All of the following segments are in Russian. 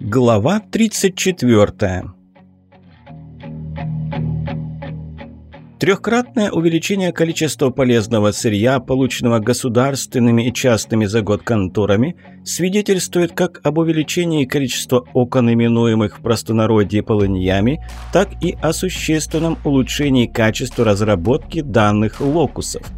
Глава 34 Трехкратное увеличение количества полезного сырья, полученного государственными и частными за год конторами, свидетельствует как об увеличении количества окон, именуемых в простонародье полыньями, так и о существенном улучшении качества разработки данных локусов.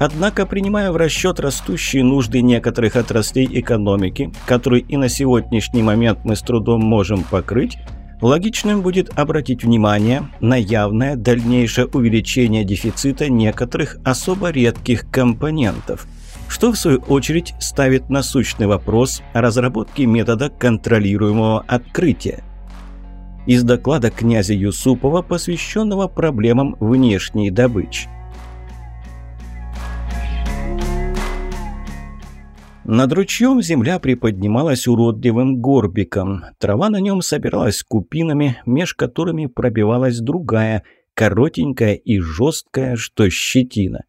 Однако, принимая в расчет растущие нужды некоторых отраслей экономики, которые и на сегодняшний момент мы с трудом можем покрыть, Логичным будет обратить внимание на явное дальнейшее увеличение дефицита некоторых особо редких компонентов, что в свою очередь ставит насущный вопрос о разработке метода контролируемого открытия. Из доклада князя Юсупова, посвященного проблемам внешней добычи. Над ручьем земля приподнималась уродливым горбиком. Трава на нем собиралась купинами, меж которыми пробивалась другая, коротенькая и жесткая, что щетина.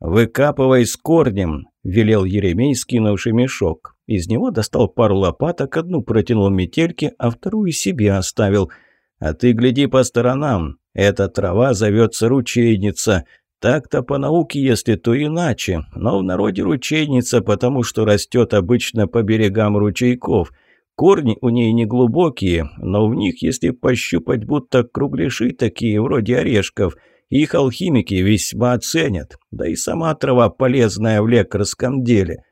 «Выкапывай с корнем», — велел Еремей, скинувший мешок. Из него достал пару лопаток, одну протянул метельке, а вторую себе оставил. «А ты гляди по сторонам. Эта трава зовется ручейница. Так-то по науке, если то иначе, но в народе ручейница, потому что растет обычно по берегам ручейков. Корни у ней не глубокие, но в них, если пощупать, будто кругляши такие, вроде орешков. Их алхимики весьма оценят, да и сама трава полезная в лекарском деле.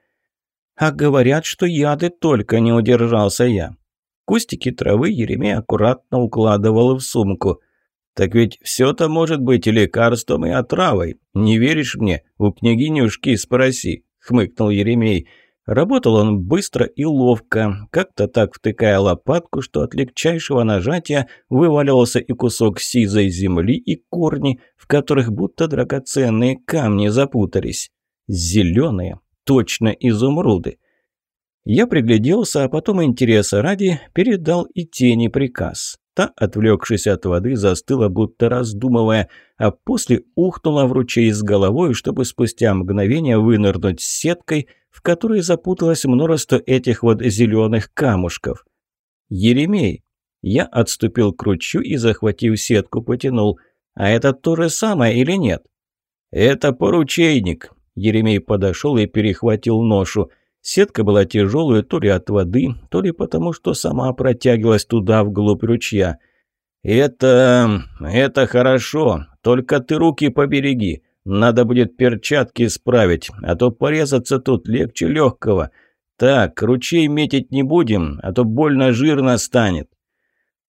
А говорят, что яды только не удержался я. Кустики травы Еремей аккуратно укладывал в сумку – так ведь все-то может быть и лекарством, и отравой. Не веришь мне? У княгинюшки спроси», — хмыкнул Еремей. Работал он быстро и ловко, как-то так втыкая лопатку, что от легчайшего нажатия вываливался и кусок сизой земли, и корни, в которых будто драгоценные камни запутались. Зеленые, точно изумруды. Я пригляделся, а потом интереса ради передал и тени приказ. Та, отвлекшись от воды, застыла, будто раздумывая, а после ухнула в ручей с головой, чтобы спустя мгновение вынырнуть с сеткой, в которой запуталось множество этих вот зеленых камушков. «Еремей!» Я отступил к ручью и, захватив сетку, потянул. «А это то же самое или нет?» «Это поручейник!» Еремей подошел и перехватил ношу – Сетка была тяжелая то ли от воды, то ли потому, что сама протягивалась туда, вглубь ручья. «Это... это хорошо, только ты руки побереги. Надо будет перчатки справить, а то порезаться тут легче легкого. Так, ручей метить не будем, а то больно жирно станет».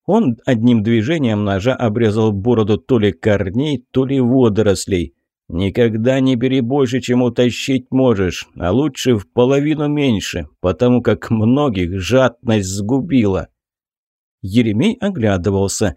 Он одним движением ножа обрезал бороду то ли корней, то ли водорослей. «Никогда не бери больше, чем утащить можешь, а лучше в половину меньше, потому как многих жадность сгубила». Еремей оглядывался.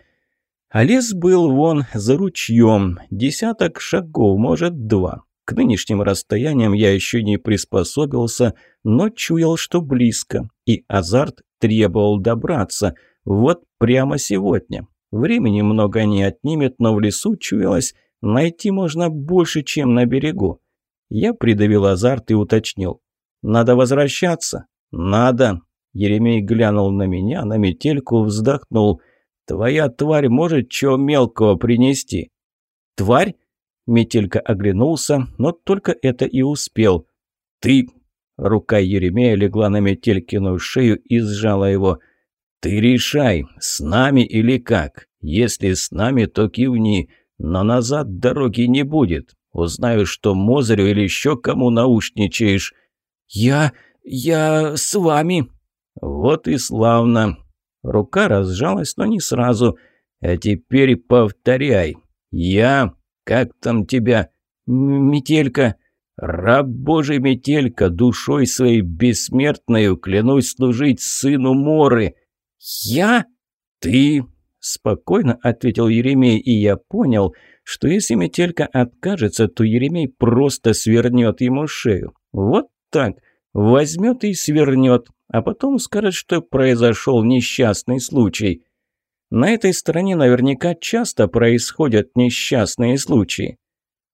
А лес был вон за ручьем, десяток шагов, может, два. К нынешним расстояниям я еще не приспособился, но чуял, что близко, и азарт требовал добраться. Вот прямо сегодня. Времени много не отнимет, но в лесу чуялось Найти можно больше, чем на берегу. Я придавил азарт и уточнил. «Надо возвращаться?» «Надо!» Еремей глянул на меня, на метельку вздохнул. «Твоя тварь может чего мелкого принести?» «Тварь?» Метелька оглянулся, но только это и успел. «Ты...» Рука Еремея легла на Метелькину шею и сжала его. «Ты решай, с нами или как? Если с нами, то кивни. Но назад дороги не будет. Узнаю, что Мозырю или еще кому наушничаешь. Я... я с вами. Вот и славно. Рука разжалась, но не сразу. А теперь повторяй. Я... как там тебя? Метелька. Раб Божий Метелька, душой своей бессмертной клянусь служить сыну Моры. Я? Ты Спокойно ответил Еремей, и я понял, что если Метелька откажется, то Еремей просто свернет ему шею. Вот так. Возьмет и свернет, а потом скажет, что произошел несчастный случай. На этой стороне наверняка часто происходят несчастные случаи.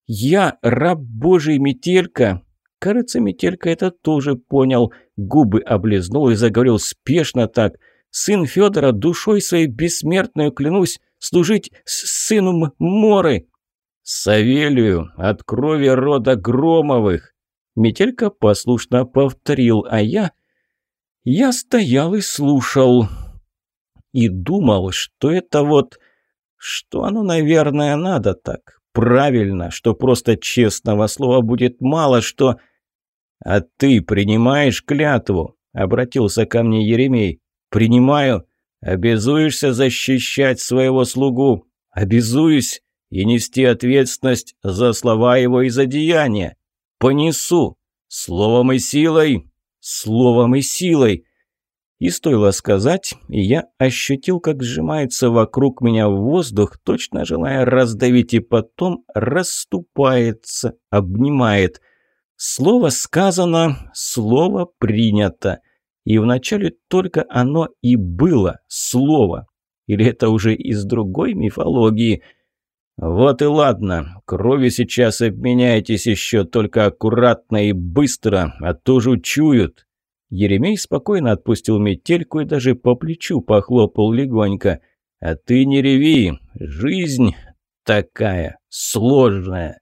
«Я, раб Божий Метелька!» Кажется, Метелька это тоже понял. Губы облизнул и заговорил спешно так. «Сын Федора, душой своей бессмертной клянусь, служить сыну Моры!» «Савелию, от крови рода Громовых!» Метелька послушно повторил, а я... Я стоял и слушал. И думал, что это вот... Что оно, наверное, надо так. Правильно, что просто честного слова будет мало, что... «А ты принимаешь клятву?» — обратился ко мне Еремей. «Принимаю. Обязуешься защищать своего слугу. Обязуюсь и нести ответственность за слова его и за деяния. Понесу. Словом и силой. Словом и силой. И стоило сказать, и я ощутил, как сжимается вокруг меня воздух, точно желая раздавить, и потом расступается, обнимает. Слово сказано, слово принято. И вначале только оно и было, слово. Или это уже из другой мифологии – «Вот и ладно. Крови сейчас обменяйтесь еще, только аккуратно и быстро, а то жучуют». Еремей спокойно отпустил метельку и даже по плечу похлопал легонько. «А ты не реви, жизнь такая сложная».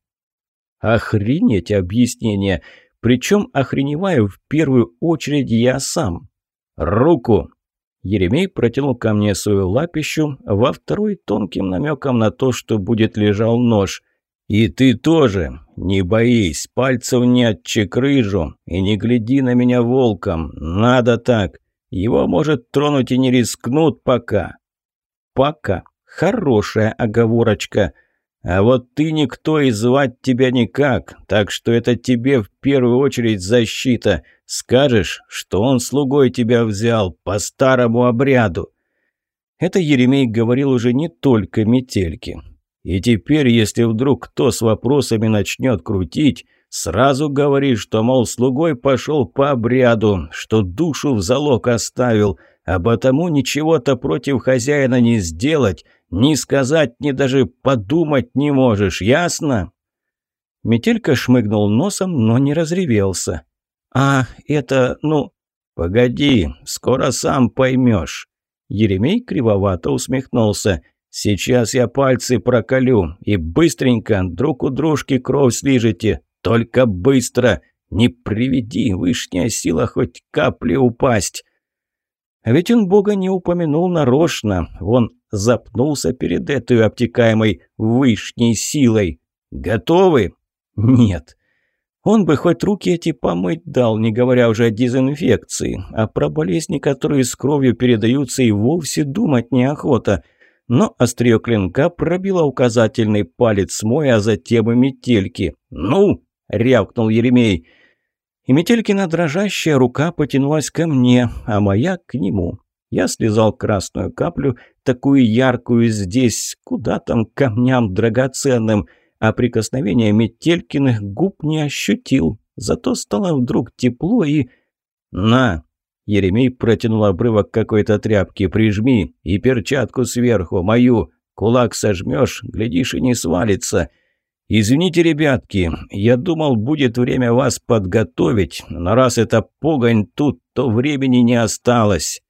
Охренеть объяснение. Причем охреневаю в первую очередь я сам. «Руку!» Еремей протянул ко мне свою лапищу, во второй тонким намеком на то, что будет лежал нож. «И ты тоже! Не боись, пальцев не отчекрыжу, и не гляди на меня волком, надо так. Его, может, тронуть и не рискнут пока». «Пока. Хорошая оговорочка». А вот ты никто и звать тебя никак, так что это тебе в первую очередь защита. Скажешь, что он слугой тебя взял по старому обряду». Это Еремей говорил уже не только метельки. И теперь, если вдруг кто с вопросами начнет крутить, сразу говори, что, мол, слугой пошел по обряду, что душу в залог оставил, а потому ничего-то против хозяина не сделать, ни сказать, ни даже подумать не можешь, ясно?» Метелька шмыгнул носом, но не разревелся. «А, это, ну...» «Погоди, скоро сам поймешь». Еремей кривовато усмехнулся. «Сейчас я пальцы проколю, и быстренько друг у дружки кровь слижете. Только быстро! Не приведи, вышняя сила хоть капли упасть!» А ведь он Бога не упомянул нарочно. Он запнулся перед этой обтекаемой вышней силой. «Готовы?» «Нет». Он бы хоть руки эти помыть дал, не говоря уже о дезинфекции. А про болезни, которые с кровью передаются, и вовсе думать неохота. Но острие клинка пробило указательный палец мой, а затем и метельки. «Ну!» — рявкнул Еремей. И Метелькина дрожащая рука потянулась ко мне, а моя к нему. Я слезал красную каплю, такую яркую здесь, куда там камням драгоценным, а прикосновение Метелькиных губ не ощутил. Зато стало вдруг тепло и... «На!» Еремей протянул обрывок какой-то тряпки. «Прижми и перчатку сверху, мою. Кулак сожмешь, глядишь и не свалится». «Извините, ребятки, я думал, будет время вас подготовить, но раз это погонь тут, то времени не осталось».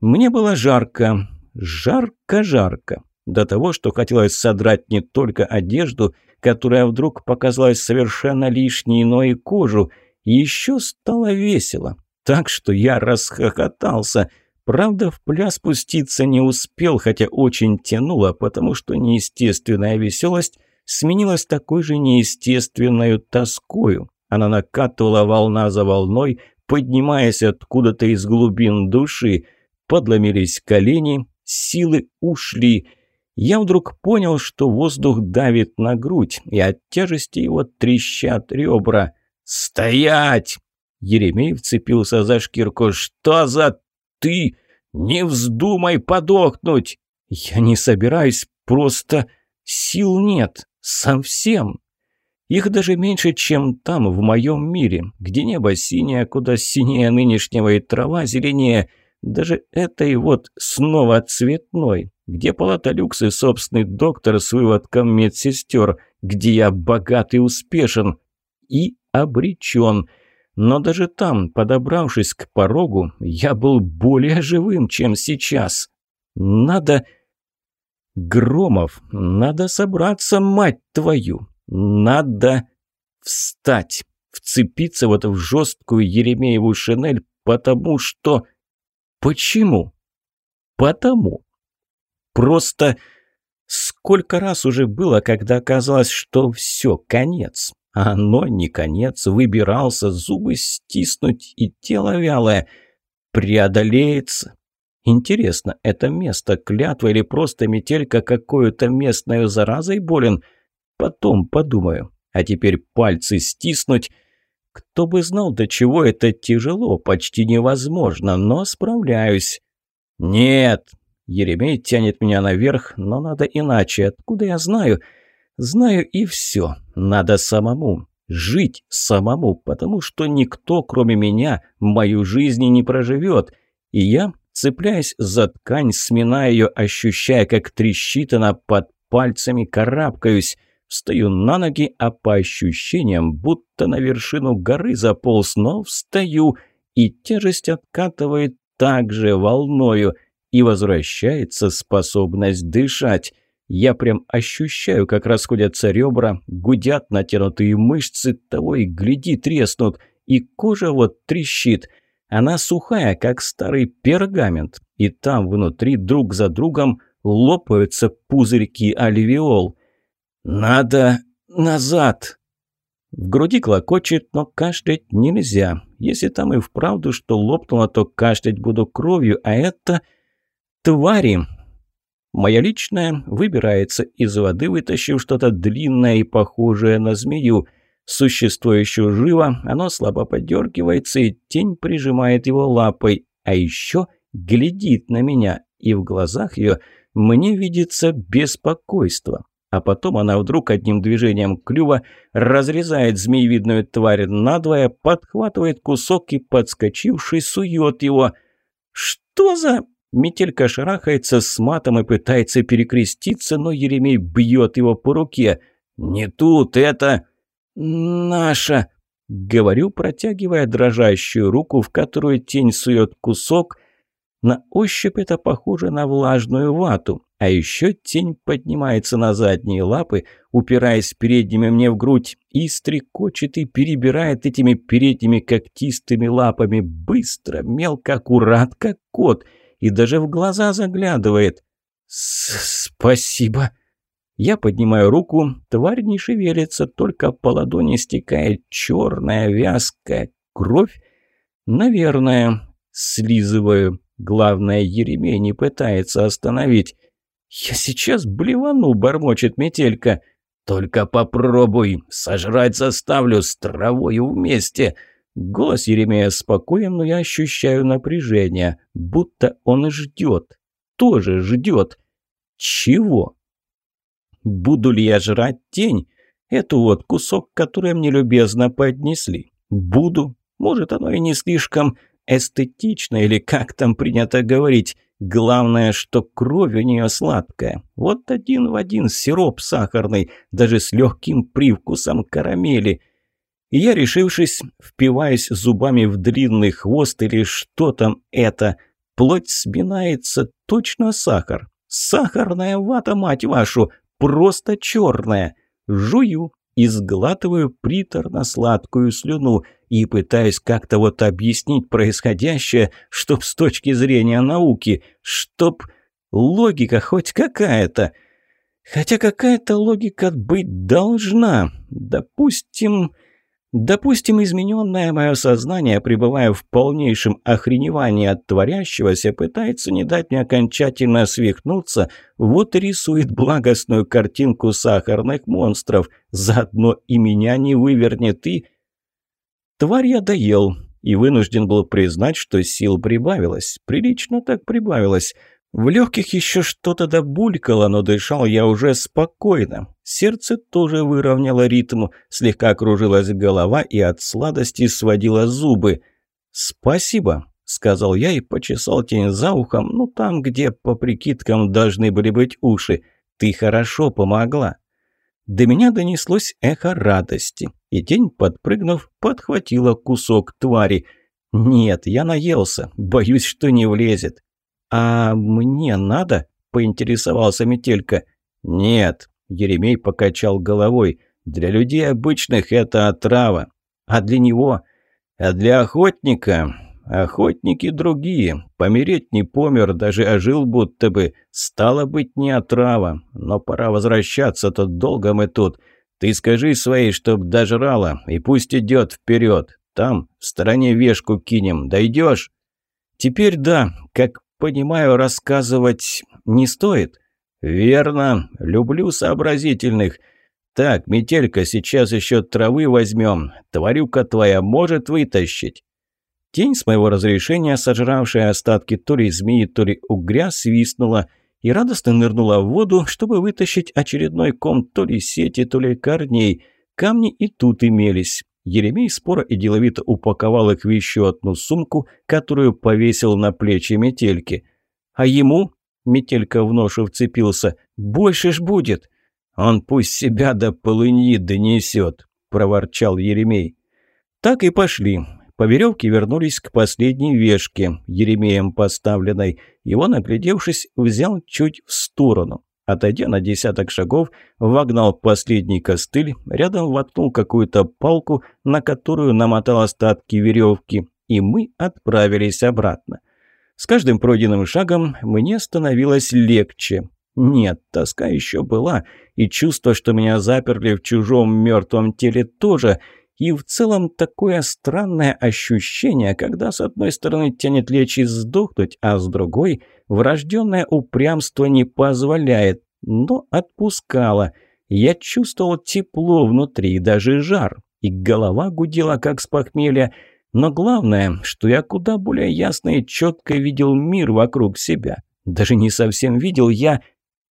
Мне было жарко, жарко-жарко, до того, что хотелось содрать не только одежду, которая вдруг показалась совершенно лишней, но и кожу, еще стало весело, так что я расхохотался – Правда, в пляс спуститься не успел, хотя очень тянуло, потому что неестественная веселость сменилась такой же неестественной тоскою. Она накатывала волна за волной, поднимаясь откуда-то из глубин души. Подломились колени, силы ушли. Я вдруг понял, что воздух давит на грудь, и от тяжести его трещат ребра. «Стоять!» Еремей вцепился за шкирку. «Что за ты? Не вздумай подохнуть!» «Я не собираюсь, просто сил нет!» Совсем. Их даже меньше, чем там, в моем мире, где небо синее, куда синее нынешнего и трава зеленее. Даже этой вот снова цветной, где палата люкс и собственный доктор с выводком медсестер, где я богат и успешен. и обречен. Но даже там, подобравшись к порогу, я был более живым, чем сейчас. Надо... Громов, надо собраться, мать твою! Надо встать, вцепиться вот в жесткую Еремееву шинель, потому что... Почему? Потому. Просто сколько раз уже было, когда казалось, что все, конец. А оно не конец, выбирался, зубы стиснуть и тело вялое. Преодолеется. Интересно, это место клятва или просто метелька какой-то местной заразой болен? Потом подумаю. А теперь пальцы стиснуть. Кто бы знал, до чего это тяжело, почти невозможно, но справляюсь. Нет, Еремей тянет меня наверх, но надо иначе. Откуда я знаю? Знаю и все. Надо самому. Жить самому, потому что никто, кроме меня, мою жизнь не проживет. И я, цепляясь за ткань, сминая ее, ощущая, как трещит она под пальцами, карабкаюсь. Встаю на ноги, а по ощущениям, будто на вершину горы заполз, но встаю, и тяжесть откатывает также волною, и возвращается способность дышать. Я прям ощущаю, как расходятся ребра, гудят натянутые мышцы, того и гляди треснут, и кожа вот трещит. Она сухая, как старый пергамент, и там внутри друг за другом лопаются пузырьки альвеол. «Надо назад!» В груди клокочет, но кашлять нельзя. Если там и вправду что лопнуло, то кашлять буду кровью, а это... Твари! Моя личная выбирается из воды, вытащив что-то длинное и похожее на змею. Существо еще живо, оно слабо подергивается, и тень прижимает его лапой, а еще глядит на меня, и в глазах ее мне видится беспокойство а потом она вдруг одним движением клюва разрезает змеевидную тварь надвое, подхватывает кусок и, подскочивший, сует его. «Что за...» Метелька шарахается с матом и пытается перекреститься, но Еремей бьет его по руке. «Не тут, это...» «Наша...» — говорю, протягивая дрожащую руку, в которую тень сует кусок. На ощупь это похоже на влажную вату. А еще тень поднимается на задние лапы, упираясь передними мне в грудь, и стрекочет и перебирает этими передними когтистыми лапами быстро, мелко, аккурат, как кот, и даже в глаза заглядывает. «Спасибо!» Я поднимаю руку, тварь не шевелится, только по ладони стекает черная вязкая кровь. Наверное, слизываю. Главное, Еремей не пытается остановить. «Я сейчас блевану», — бормочет метелька. «Только попробуй, сожрать заставлю с травою вместе». Голос Еремея спокоен, но я ощущаю напряжение, будто он ждет, тоже ждет. Чего? Буду ли я жрать тень? Эту вот кусок, который мне любезно поднесли. Буду. Может, оно и не слишком эстетично, или как там принято говорить. Главное, что кровь у нее сладкая. Вот один в один сироп сахарный, даже с легким привкусом карамели. И я, решившись, впиваясь зубами в длинный хвост или что там это, плоть сминается, точно сахар. Сахарная вата, мать вашу, просто черная. Жую и сглатываю приторно-сладкую слюну и пытаюсь как-то вот объяснить происходящее, чтоб с точки зрения науки, чтоб логика хоть какая-то. Хотя какая-то логика быть должна. Допустим... Допустим, измененное мое сознание, пребывая в полнейшем охреневании от творящегося, пытается не дать мне окончательно свихнуться, вот и рисует благостную картинку сахарных монстров, заодно и меня не вывернет, и... Тварь я доел, и вынужден был признать, что сил прибавилось. Прилично так прибавилось. В легких еще что-то добулькало, но дышал я уже спокойно. Сердце тоже выровняло ритм, слегка кружилась голова и от сладости сводила зубы. «Спасибо», — сказал я и почесал тень за ухом, ну там, где, по прикидкам, должны были быть уши. «Ты хорошо помогла». До меня донеслось эхо радости, и тень, подпрыгнув, подхватила кусок твари. «Нет, я наелся, боюсь, что не влезет». «А мне надо?» – поинтересовался Метелька. «Нет», – Еремей покачал головой. «Для людей обычных это отрава. А для него?» «А для охотника Охотники другие. Помереть не помер, даже ожил будто бы. Стало быть, не отрава. Но пора возвращаться, то долго мы тут. Ты скажи своей, чтоб дожрала, и пусть идет вперед. Там, в стороне вешку кинем. Дойдешь? Теперь да. Как понимаю, рассказывать не стоит. Верно. Люблю сообразительных. Так, метелька, сейчас еще травы возьмем. Тварюка твоя может вытащить. Тень с моего разрешения, сожравшая остатки то ли змеи, то ли угря, свистнула и радостно нырнула в воду, чтобы вытащить очередной ком то ли сети, то ли корней. Камни и тут имелись. Еремей споро и деловито упаковал их в еще одну сумку, которую повесил на плечи метельки. «А ему?» – метелька в ношу вцепился. «Больше ж будет!» «Он пусть себя до полыньи донесет!» – проворчал Еремей. Так и пошли. По веревке вернулись к последней вешке, Еремеем поставленной. Его, наглядевшись, взял чуть в сторону. Отойдя на десяток шагов, вогнал последний костыль, рядом воткнул какую-то палку, на которую намотал остатки веревки, и мы отправились обратно. С каждым пройденным шагом мне становилось легче. Нет, тоска еще была, и чувство, что меня заперли в чужом мертвом теле тоже – и в целом такое странное ощущение, когда с одной стороны тянет лечь и сдохнуть, а с другой врожденное упрямство не позволяет, но отпускало. Я чувствовал тепло внутри, даже жар, и голова гудела, как с похмелья. Но главное, что я куда более ясно и четко видел мир вокруг себя. Даже не совсем видел, я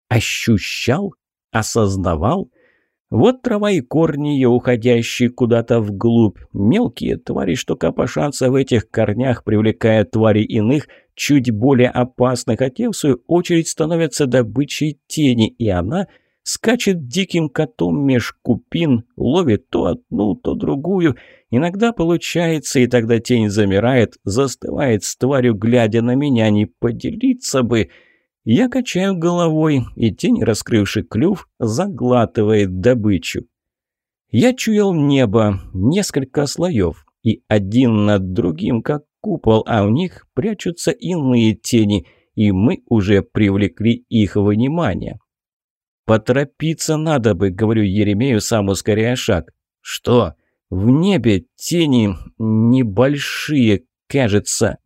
ощущал, осознавал – вот трава и корни ее, уходящие куда-то вглубь. Мелкие твари, что копошатся в этих корнях, привлекая твари иных, чуть более опасных, а те, в свою очередь, становятся добычей тени, и она скачет диким котом меж купин, ловит то одну, то другую. Иногда получается, и тогда тень замирает, застывает с тварью, глядя на меня, не поделиться бы... Я качаю головой, и тень, раскрывший клюв, заглатывает добычу. Я чуял небо, несколько слоев, и один над другим, как купол, а в них прячутся иные тени, и мы уже привлекли их внимание. «Поторопиться надо бы», — говорю Еремею, сам ускоряя шаг. «Что?» «В небе тени небольшие, кажется».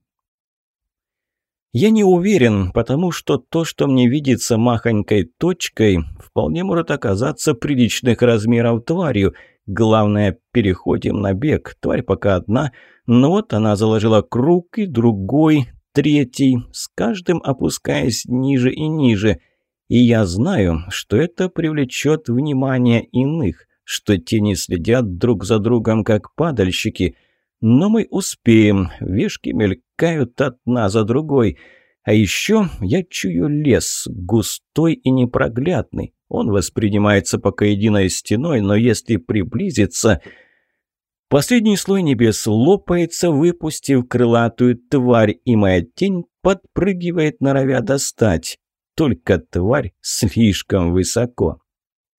Я не уверен, потому что то, что мне видится махонькой точкой, вполне может оказаться приличных размеров тварью. Главное, переходим на бег. Тварь пока одна, но вот она заложила круг и другой, третий, с каждым опускаясь ниже и ниже. И я знаю, что это привлечет внимание иных, что те не следят друг за другом, как падальщики – но мы успеем, вешки мелькают одна за другой. А еще я чую лес, густой и непроглядный. Он воспринимается пока единой стеной, но если приблизиться... Последний слой небес лопается, выпустив крылатую тварь, и моя тень подпрыгивает, норовя достать. Только тварь слишком высоко.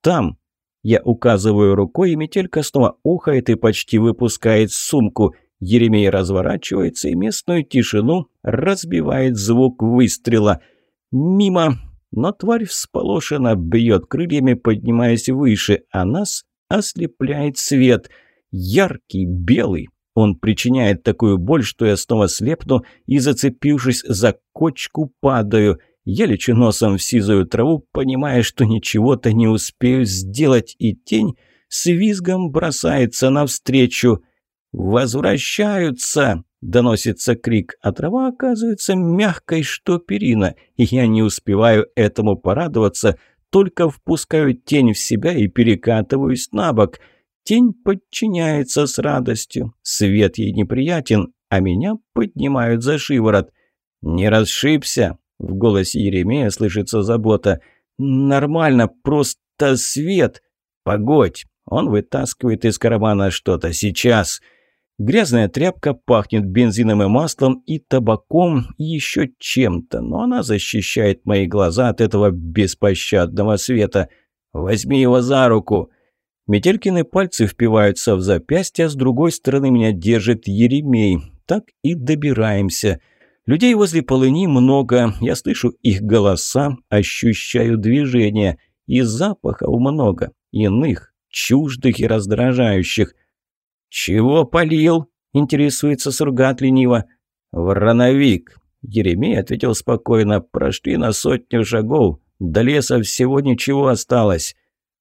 Там я указываю рукой, и метелька снова ухает и почти выпускает сумку. Еремей разворачивается, и местную тишину разбивает звук выстрела. Мимо, но тварь всполошенно бьет крыльями, поднимаясь выше, а нас ослепляет свет. Яркий, белый. Он причиняет такую боль, что я снова слепну и, зацепившись за кочку, падаю – я лечу носом в сизую траву, понимая, что ничего-то не успею сделать, и тень с визгом бросается навстречу. «Возвращаются!» — доносится крик, а трава оказывается мягкой, что перина, и я не успеваю этому порадоваться, только впускаю тень в себя и перекатываюсь на бок. Тень подчиняется с радостью, свет ей неприятен, а меня поднимают за шиворот. «Не расшибся!» В голосе Еремея слышится забота. «Нормально, просто свет!» Погодь, он вытаскивает из кармана что-то. Сейчас. Грязная тряпка пахнет бензином и маслом, и табаком, и еще чем-то, но она защищает мои глаза от этого беспощадного света. Возьми его за руку. Метелькины пальцы впиваются в запястье, а с другой стороны меня держит Еремей. Так и добираемся. Людей возле полыни много, я слышу их голоса, ощущаю движение, и запахов много, иных, чуждых и раздражающих. «Чего полил?» – интересуется Сургат лениво. «Врановик», – Еремей ответил спокойно, – «прошли на сотню шагов, до леса всего ничего осталось».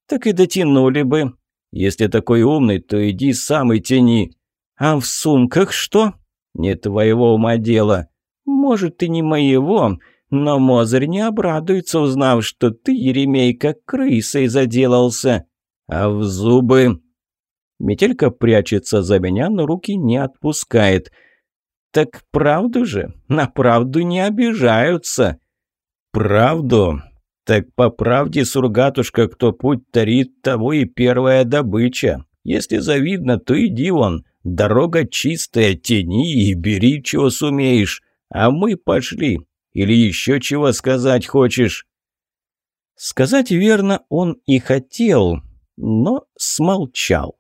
«Так и дотянули бы. Если такой умный, то иди сам и тяни». «А в сумках что?» «Не твоего ума дело». «Может, и не моего, но Мозырь не обрадуется, узнав, что ты, Еремей, как крысой заделался». «А в зубы...» Метелька прячется за меня, но руки не отпускает. «Так правду же? На правду не обижаются». «Правду? Так по правде, сургатушка, кто путь тарит, того и первая добыча. Если завидно, то иди вон. Дорога чистая, тяни и бери, чего сумеешь. А мы пошли. Или еще чего сказать хочешь?» Сказать верно он и хотел, но смолчал.